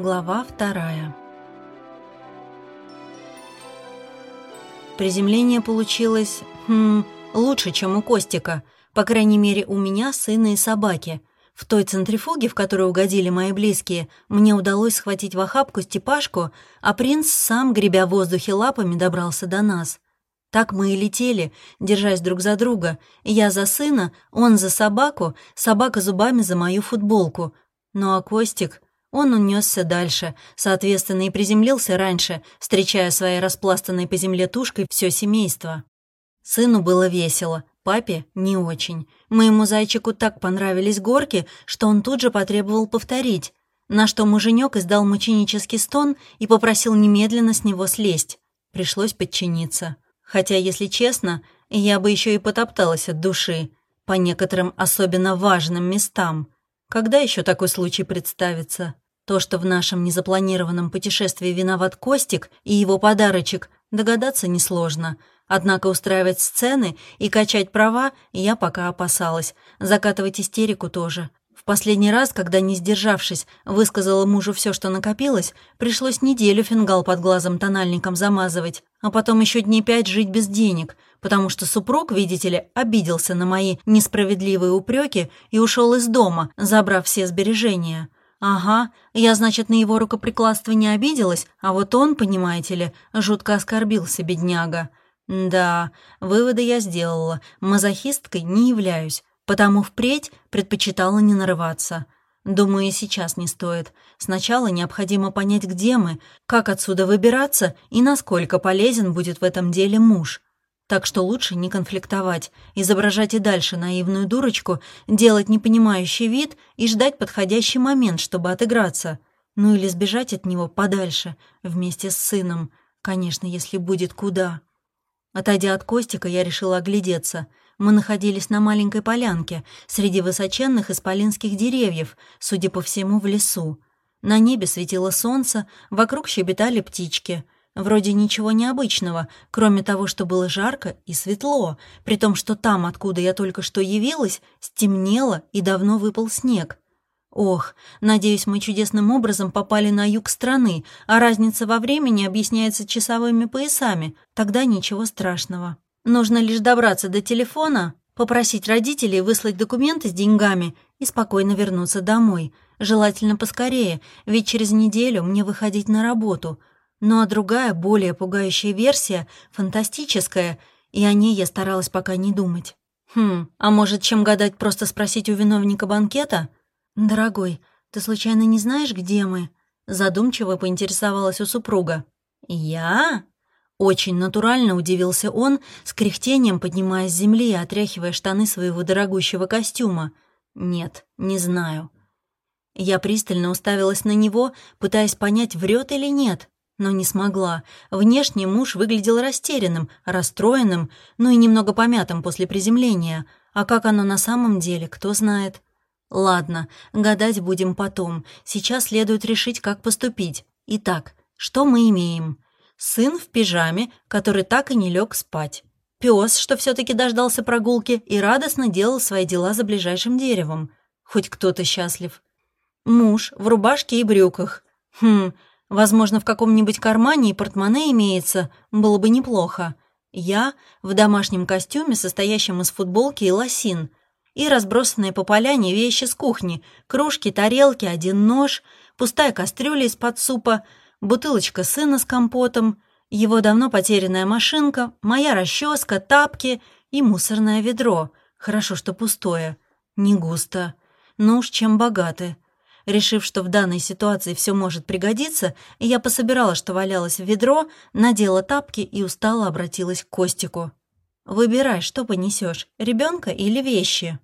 Глава вторая Приземление получилось, хм, лучше, чем у Костика. По крайней мере, у меня сына и собаки. В той центрифуге, в которую угодили мои близкие, мне удалось схватить в охапку степашку, а принц сам, гребя в воздухе лапами, добрался до нас. Так мы и летели, держась друг за друга. Я за сына, он за собаку, собака зубами за мою футболку. Ну а Костик... Он унесся дальше, соответственно, и приземлился раньше, встречая своей распластанной по земле тушкой все семейство. Сыну было весело, папе — не очень. Моему зайчику так понравились горки, что он тут же потребовал повторить, на что муженек издал мученический стон и попросил немедленно с него слезть. Пришлось подчиниться. Хотя, если честно, я бы еще и потопталась от души по некоторым особенно важным местам — когда еще такой случай представится? То, что в нашем незапланированном путешествии виноват Костик и его подарочек, догадаться несложно. Однако устраивать сцены и качать права я пока опасалась. Закатывать истерику тоже. Последний раз, когда, не сдержавшись, высказала мужу все, что накопилось, пришлось неделю фингал под глазом тональником замазывать, а потом еще дней пять жить без денег — потому что супруг, видите ли, обиделся на мои несправедливые упреки и ушел из дома, забрав все сбережения. Ага, я, значит, на его рукоприкладство не обиделась, а вот он, понимаете ли, жутко оскорбился, бедняга. Да, выводы я сделала, мазохисткой не являюсь, потому впредь предпочитала не нарываться. Думаю, и сейчас не стоит. Сначала необходимо понять, где мы, как отсюда выбираться и насколько полезен будет в этом деле муж. Так что лучше не конфликтовать, изображать и дальше наивную дурочку, делать непонимающий вид и ждать подходящий момент, чтобы отыграться. Ну или сбежать от него подальше, вместе с сыном. Конечно, если будет куда. Отойдя от Костика, я решила оглядеться. Мы находились на маленькой полянке, среди высоченных исполинских деревьев, судя по всему, в лесу. На небе светило солнце, вокруг щебетали птички — Вроде ничего необычного, кроме того, что было жарко и светло, при том, что там, откуда я только что явилась, стемнело и давно выпал снег. Ох, надеюсь, мы чудесным образом попали на юг страны, а разница во времени объясняется часовыми поясами, тогда ничего страшного. Нужно лишь добраться до телефона, попросить родителей выслать документы с деньгами и спокойно вернуться домой. Желательно поскорее, ведь через неделю мне выходить на работу — ну а другая, более пугающая версия, фантастическая, и о ней я старалась пока не думать. Хм, а может, чем гадать, просто спросить у виновника банкета? «Дорогой, ты случайно не знаешь, где мы?» Задумчиво поинтересовалась у супруга. «Я?» Очень натурально удивился он, с кряхтением поднимая с земли и отряхивая штаны своего дорогущего костюма. «Нет, не знаю». Я пристально уставилась на него, пытаясь понять, врет или нет но не смогла. Внешне муж выглядел растерянным, расстроенным, ну и немного помятым после приземления. А как оно на самом деле, кто знает. Ладно, гадать будем потом. Сейчас следует решить, как поступить. Итак, что мы имеем? Сын в пижаме, который так и не лег спать. Пес, что все таки дождался прогулки и радостно делал свои дела за ближайшим деревом. Хоть кто-то счастлив. Муж в рубашке и брюках. Хм, Возможно, в каком-нибудь кармане и портмоне имеется, было бы неплохо. Я в домашнем костюме, состоящем из футболки и лосин, и разбросанные по поляне вещи с кухни, кружки, тарелки, один нож, пустая кастрюля из-под супа, бутылочка сына с компотом, его давно потерянная машинка, моя расческа, тапки и мусорное ведро. Хорошо, что пустое. Не густо. Ну уж чем богаты. Решив, что в данной ситуации все может пригодиться, я пособирала, что валялось в ведро, надела тапки и устало обратилась к Костику. «Выбирай, что понесешь, ребенка или вещи?»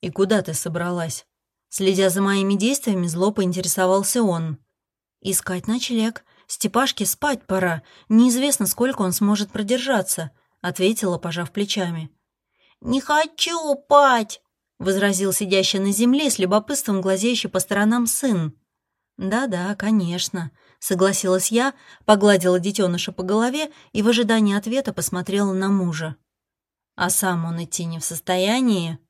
«И куда ты собралась?» Следя за моими действиями, зло поинтересовался он. «Искать ночлег. Степашке спать пора. Неизвестно, сколько он сможет продержаться», — ответила, пожав плечами. «Не хочу пать!» — возразил сидящий на земле с любопытством глазеющий по сторонам сын. «Да-да, конечно», — согласилась я, погладила детеныша по голове и в ожидании ответа посмотрела на мужа. «А сам он идти не в состоянии?»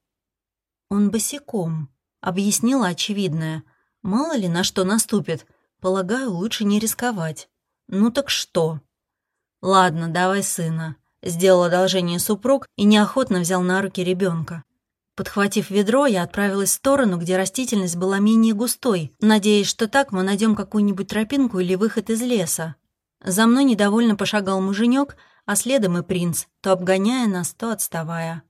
«Он босиком», — объяснила очевидное. «Мало ли на что наступит. Полагаю, лучше не рисковать. Ну так что? Ладно, давай сына. Сделал одолжение супруг и неохотно взял на руки ребенка. Подхватив ведро, я отправилась в сторону, где растительность была менее густой, надеясь, что так мы найдем какую-нибудь тропинку или выход из леса. За мной недовольно пошагал муженек, а следом и принц, то обгоняя нас, то отставая.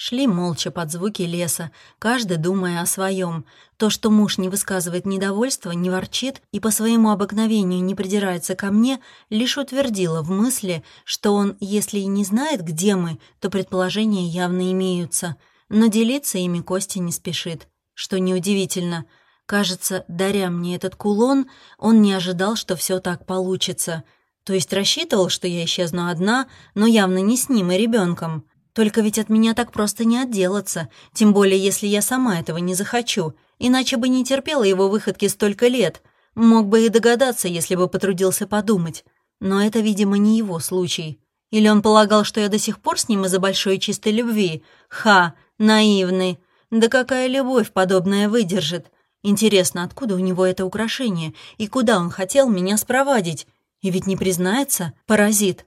Шли молча под звуки леса, каждый думая о своем. То, что муж не высказывает недовольства, не ворчит и по своему обыкновению не придирается ко мне, лишь утвердило в мысли, что он, если и не знает, где мы, то предположения явно имеются. Но делиться ими Костя не спешит. Что неудивительно. Кажется, даря мне этот кулон, он не ожидал, что все так получится. То есть рассчитывал, что я исчезну одна, но явно не с ним и ребенком. Только ведь от меня так просто не отделаться, тем более если я сама этого не захочу, иначе бы не терпела его выходки столько лет. Мог бы и догадаться, если бы потрудился подумать. Но это, видимо, не его случай. Или он полагал, что я до сих пор с ним из-за большой чистой любви? Ха, наивный. Да какая любовь подобная выдержит? Интересно, откуда у него это украшение? И куда он хотел меня спровадить? И ведь не признается, паразит.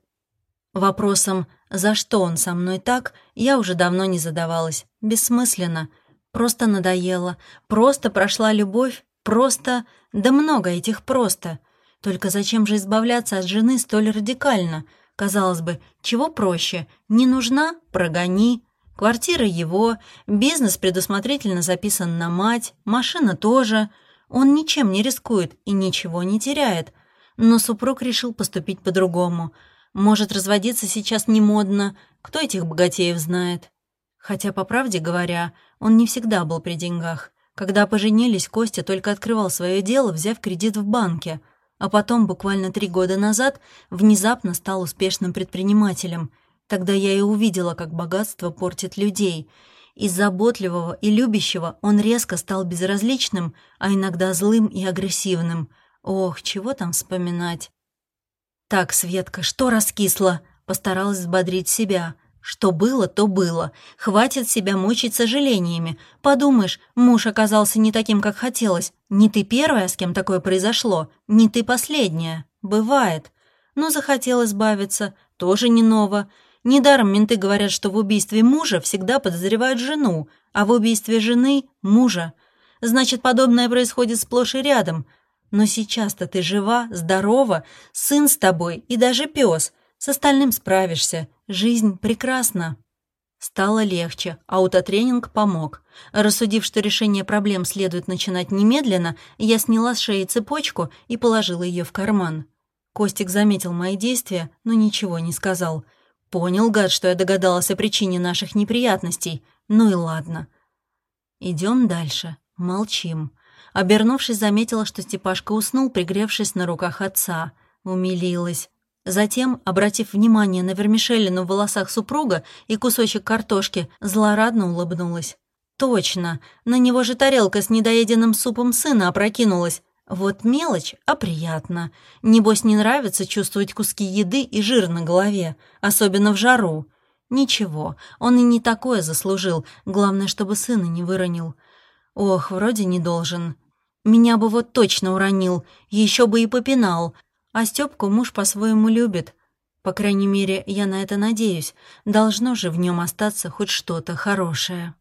Вопросом за что он со мной так, я уже давно не задавалась. Бессмысленно. Просто надоело. Просто прошла любовь. Просто... Да много этих просто. Только зачем же избавляться от жены столь радикально? Казалось бы, чего проще? Не нужна? Прогони. Квартира его, бизнес предусмотрительно записан на мать, машина тоже. Он ничем не рискует и ничего не теряет. Но супруг решил поступить по-другому — может, разводиться сейчас не модно, кто этих богатеев знает. Хотя, по правде говоря, он не всегда был при деньгах. Когда поженились, Костя только открывал свое дело, взяв кредит в банке, а потом, буквально три года назад, внезапно стал успешным предпринимателем. Тогда я и увидела, как богатство портит людей. Из заботливого и любящего он резко стал безразличным, а иногда злым и агрессивным. Ох, чего там вспоминать. «Так, Светка, что раскисло?» Постаралась взбодрить себя. Что было, то было. Хватит себя мучить сожалениями. Подумаешь, муж оказался не таким, как хотелось. Не ты первая, с кем такое произошло, не ты последняя. Бывает. Но захотел избавиться, тоже не ново. Недаром менты говорят, что в убийстве мужа всегда подозревают жену, а в убийстве жены — мужа. Значит, подобное происходит сплошь и рядом — но сейчас-то ты жива, здорова, сын с тобой и даже пес. С остальным справишься. Жизнь прекрасна». Стало легче, аутотренинг помог. Рассудив, что решение проблем следует начинать немедленно, я сняла с шеи цепочку и положила ее в карман. Костик заметил мои действия, но ничего не сказал. Понял, гад, что я догадалась о причине наших неприятностей. Ну и ладно. Идем дальше. Молчим. Обернувшись, заметила, что Степашка уснул, пригревшись на руках отца. Умилилась. Затем, обратив внимание на вермишелину в волосах супруга и кусочек картошки, злорадно улыбнулась. «Точно! На него же тарелка с недоеденным супом сына опрокинулась. Вот мелочь, а приятно. Небось, не нравится чувствовать куски еды и жир на голове, особенно в жару. Ничего, он и не такое заслужил, главное, чтобы сына не выронил. Ох, вроде не должен. Меня бы вот точно уронил, еще бы и попинал. А Стёпку муж по-своему любит. По крайней мере, я на это надеюсь. Должно же в нем остаться хоть что-то хорошее.